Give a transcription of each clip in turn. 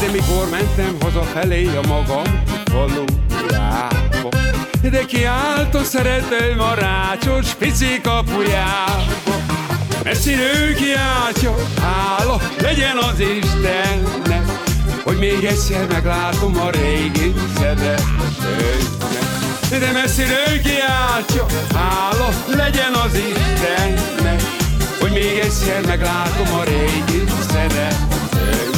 De mikor mentem hazafelé a magam falujába De kiállt a szeretőm a rácsos pici kapujába Messziről kiáltja, hála legyen az Istennek Hogy még egyszer meglátom a régi szeretőmet De messziről kiáltja, hála legyen az Istennek Hogy még egyszer meglátom a régi szeretőmet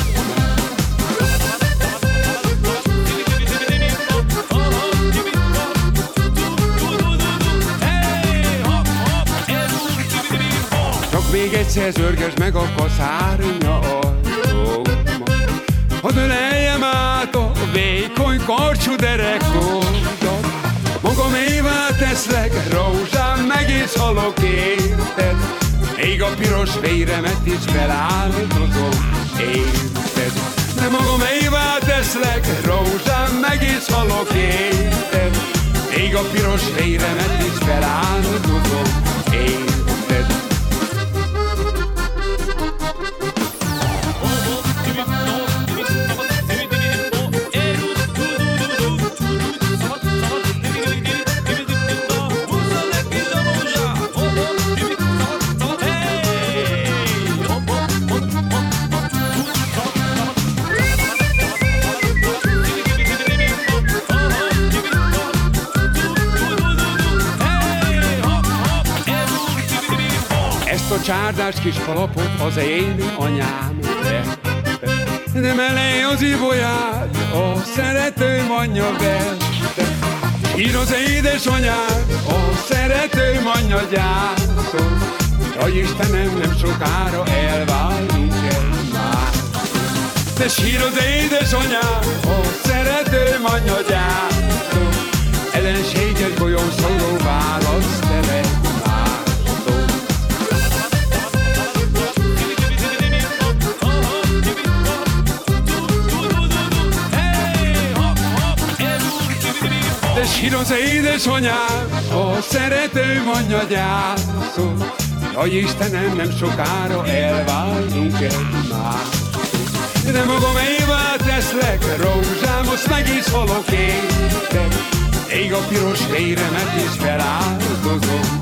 Még egyszer zörges meg a kaszárnya ajtóma Hadd öleljem át a vékony karcsú derekódat. Magam évá teszlek, rózsám meg is halok érted Még a piros véremet is feláldozom, érted De magam évá teszlek, rózsám meg is halok érted Még a piros véremet is feláldozom, érted Ezt a csárdás kis kalapot az én anyám vette. De mellé az ibolyát a szeretőm anyja vette. Ír az édesanyám, a szeretőm anyja gyászol. Ja Istenem, nem sokára elválunk már. De sír az édesanyám, a szeretőm anyja gyászol. Sír az édesanyám, a szeretőm anyja gyászol. Jaj Istenem, nem sokára elválunk már. De magam évá teszlek, rózsám, most meg is halok én. Ég a piros véremet is feláldozom.